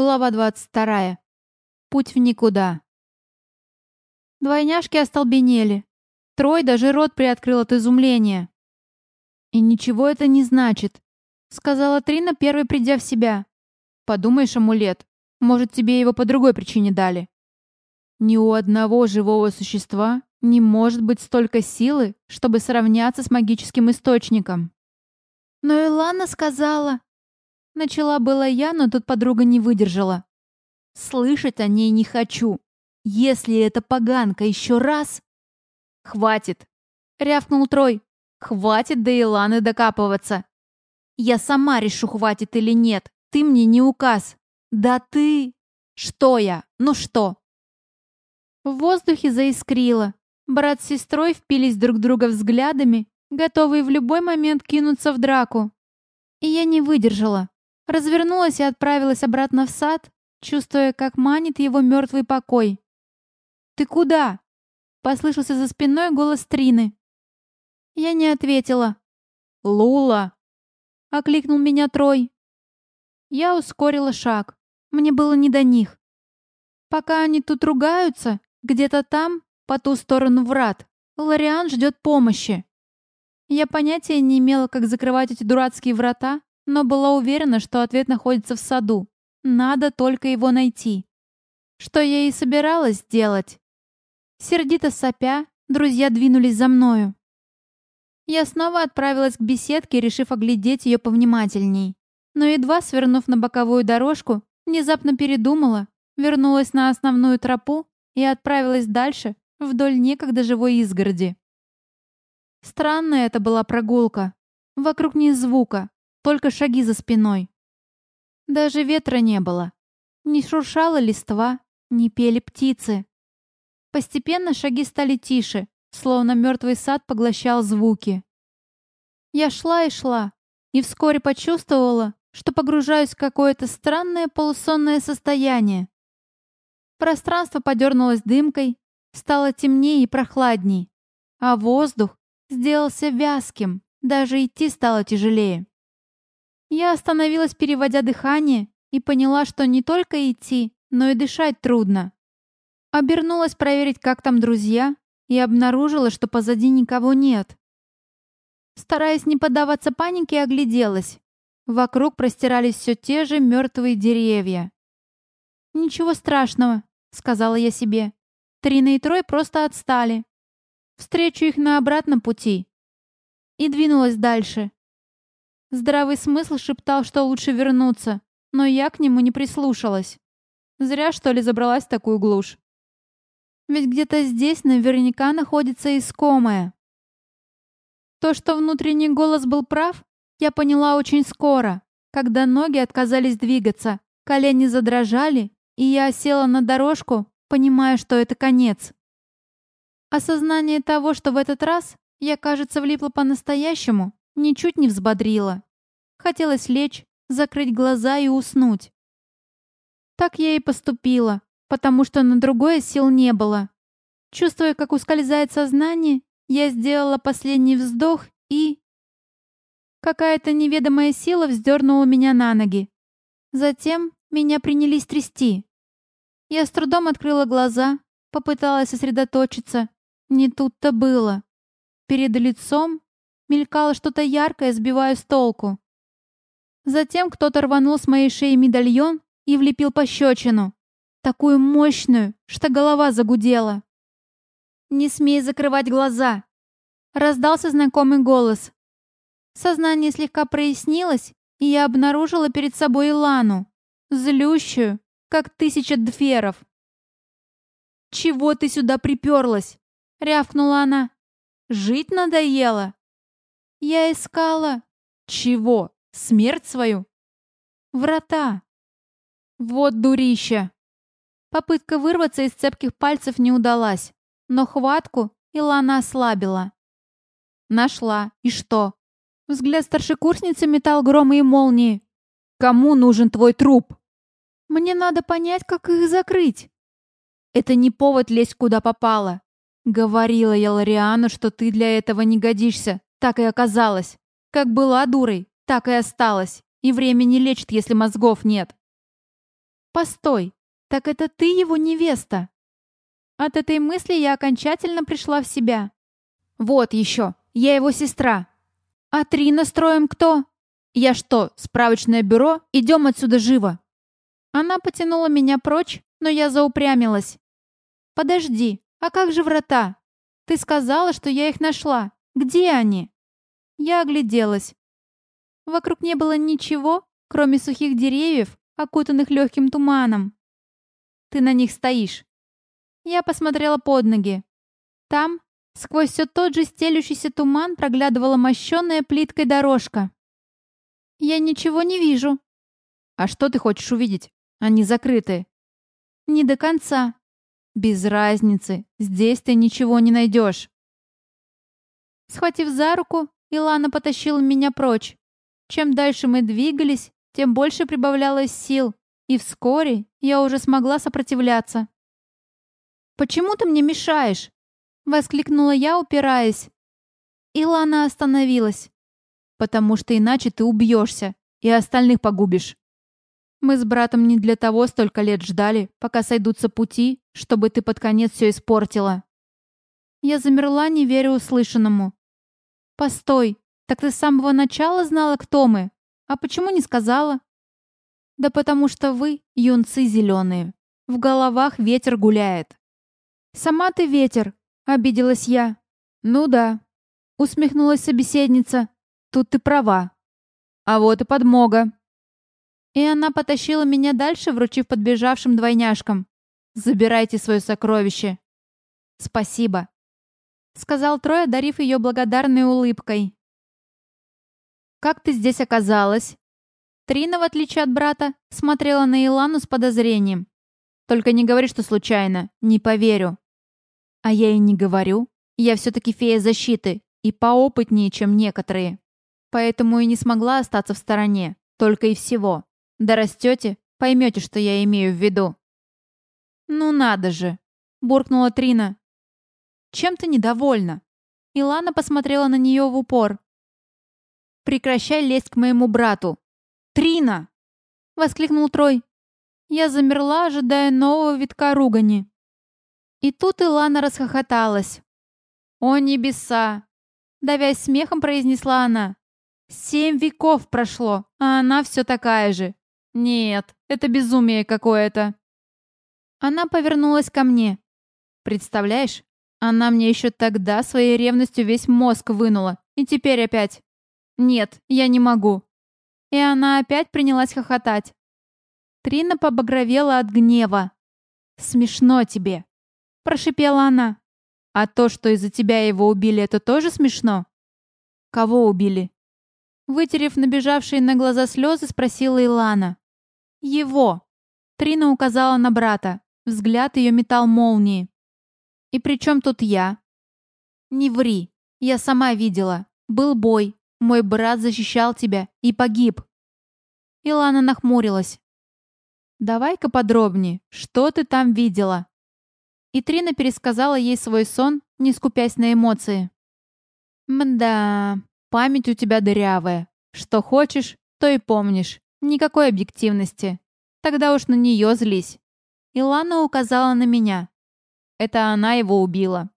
Глава 22. Путь в никуда. Двойняшки остолбенели. Трой даже рот приоткрыл от изумления. «И ничего это не значит», — сказала Трина, первой придя в себя. «Подумаешь, амулет. Может, тебе его по другой причине дали». Ни у одного живого существа не может быть столько силы, чтобы сравняться с магическим источником. Но Илана сказала, Начала была я, но тут подруга не выдержала. Слышать о ней не хочу. Если эта поганка еще раз... Хватит. Рявкнул Трой. Хватит до Иланы докапываться. Я сама решу, хватит или нет. Ты мне не указ. Да ты... Что я? Ну что? В воздухе заискрило. Брат с сестрой впились друг друга взглядами, готовые в любой момент кинуться в драку. И я не выдержала. Развернулась и отправилась обратно в сад, чувствуя, как манит его мертвый покой. «Ты куда?» — послышался за спиной голос Трины. Я не ответила. «Лула!» — окликнул меня Трой. Я ускорила шаг. Мне было не до них. Пока они тут ругаются, где-то там, по ту сторону врат, Лориан ждет помощи. Я понятия не имела, как закрывать эти дурацкие врата, но была уверена, что ответ находится в саду. Надо только его найти. Что я и собиралась сделать. Сердито сопя, друзья двинулись за мною. Я снова отправилась к беседке, решив оглядеть ее повнимательней. Но едва свернув на боковую дорожку, внезапно передумала, вернулась на основную тропу и отправилась дальше, вдоль некогда живой изгороди. Странная это была прогулка. Вокруг ни звука, только шаги за спиной. Даже ветра не было. Не шуршала листва, не пели птицы. Постепенно шаги стали тише, словно мертвый сад поглощал звуки. Я шла и шла, и вскоре почувствовала, что погружаюсь в какое-то странное полусонное состояние. Пространство подернулось дымкой, стало темнее и прохладней, а воздух сделался вязким, даже идти стало тяжелее. Я остановилась, переводя дыхание, и поняла, что не только идти, но и дышать трудно. Обернулась проверить, как там друзья, и обнаружила, что позади никого нет. Стараясь не поддаваться панике, огляделась. Вокруг простирались все те же мертвые деревья. «Ничего страшного», — сказала я себе. Трина и Трой просто отстали. Встречу их на обратном пути. И двинулась дальше. Здравый смысл шептал, что лучше вернуться, но я к нему не прислушалась. Зря, что ли, забралась в такую глушь. Ведь где-то здесь наверняка находится искомое. То, что внутренний голос был прав, я поняла очень скоро, когда ноги отказались двигаться, колени задрожали, и я села на дорожку, понимая, что это конец. Осознание того, что в этот раз я, кажется, влипла по-настоящему, ничуть не взбодрила. Хотелось лечь, закрыть глаза и уснуть. Так я и поступила, потому что на другое сил не было. Чувствуя, как ускользает сознание, я сделала последний вздох и... Какая-то неведомая сила вздернула меня на ноги. Затем меня принялись трясти. Я с трудом открыла глаза, попыталась сосредоточиться. Не тут-то было. Перед лицом Мелькало что-то яркое, сбивая с толку. Затем кто-то рванул с моей шеи медальон и влепил пощечину. Такую мощную, что голова загудела. «Не смей закрывать глаза!» Раздался знакомый голос. Сознание слегка прояснилось, и я обнаружила перед собой Илану, злющую, как тысяча дферов. «Чего ты сюда приперлась?» — рявкнула она. «Жить надоело?» Я искала... Чего? Смерть свою? Врата. Вот дурища. Попытка вырваться из цепких пальцев не удалась, но хватку Илана ослабила. Нашла. И что? Взгляд старшекурсницы метал громы и молнии. Кому нужен твой труп? Мне надо понять, как их закрыть. Это не повод лезть куда попало. Говорила я Лориану, что ты для этого не годишься. Так и оказалось. Как была дурой, так и осталась. И время не лечит, если мозгов нет. Постой, так это ты его невеста? От этой мысли я окончательно пришла в себя. Вот еще, я его сестра. А Трина строим кто? Я что, справочное бюро? Идем отсюда живо. Она потянула меня прочь, но я заупрямилась. Подожди, а как же врата? Ты сказала, что я их нашла. Где они? Я огляделась. Вокруг не было ничего, кроме сухих деревьев, окутанных легким туманом. Ты на них стоишь. Я посмотрела под ноги. Там, сквозь все тот же стелющийся туман, проглядывала мощенная плиткой дорожка. Я ничего не вижу. А что ты хочешь увидеть? Они закрыты. Не до конца. Без разницы. Здесь ты ничего не найдешь. Схватив за руку, Илана потащила меня прочь. Чем дальше мы двигались, тем больше прибавлялось сил, и вскоре я уже смогла сопротивляться. «Почему ты мне мешаешь?» — воскликнула я, упираясь. Илана остановилась. «Потому что иначе ты убьешься и остальных погубишь. Мы с братом не для того столько лет ждали, пока сойдутся пути, чтобы ты под конец все испортила». Я замерла, не веря услышанному. «Постой, так ты с самого начала знала, кто мы? А почему не сказала?» «Да потому что вы, юнцы зеленые, в головах ветер гуляет. «Сама ты ветер», — обиделась я. «Ну да», — усмехнулась собеседница. «Тут ты права. А вот и подмога». И она потащила меня дальше, вручив подбежавшим двойняшкам. «Забирайте свое сокровище». «Спасибо», — сказал Трой, одарив ее благодарной улыбкой. «Как ты здесь оказалась?» Трина, в отличие от брата, смотрела на Илану с подозрением. Только не говори, что случайно. Не поверю. А я и не говорю. Я все-таки фея защиты и поопытнее, чем некоторые. Поэтому и не смогла остаться в стороне. Только и всего. Да растете, поймете, что я имею в виду. Ну надо же, буркнула Трина. Чем ты недовольна? Илана посмотрела на нее в упор. Прекращай лезть к моему брату. Трина! воскликнул Трой. Я замерла, ожидая нового витка ругани. И тут Илана расхохоталась. «О небеса!» Давясь смехом, произнесла она. «Семь веков прошло, а она все такая же. Нет, это безумие какое-то». Она повернулась ко мне. «Представляешь, она мне еще тогда своей ревностью весь мозг вынула. И теперь опять. Нет, я не могу». И она опять принялась хохотать. Трина побагровела от гнева. «Смешно тебе», — прошипела она. «А то, что из-за тебя его убили, это тоже смешно?» «Кого убили?» Вытерев набежавшие на глаза слезы, спросила Илана. «Его!» Трина указала на брата. Взгляд ее метал молнии. «И при чем тут я?» «Не ври. Я сама видела. Был бой. Мой брат защищал тебя и погиб». Илана нахмурилась. «Давай-ка подробнее, что ты там видела?» И Трина пересказала ей свой сон, не скупясь на эмоции. «Мда, память у тебя дырявая. Что хочешь, то и помнишь. Никакой объективности. Тогда уж на нее злись». Илана указала на меня. Это она его убила.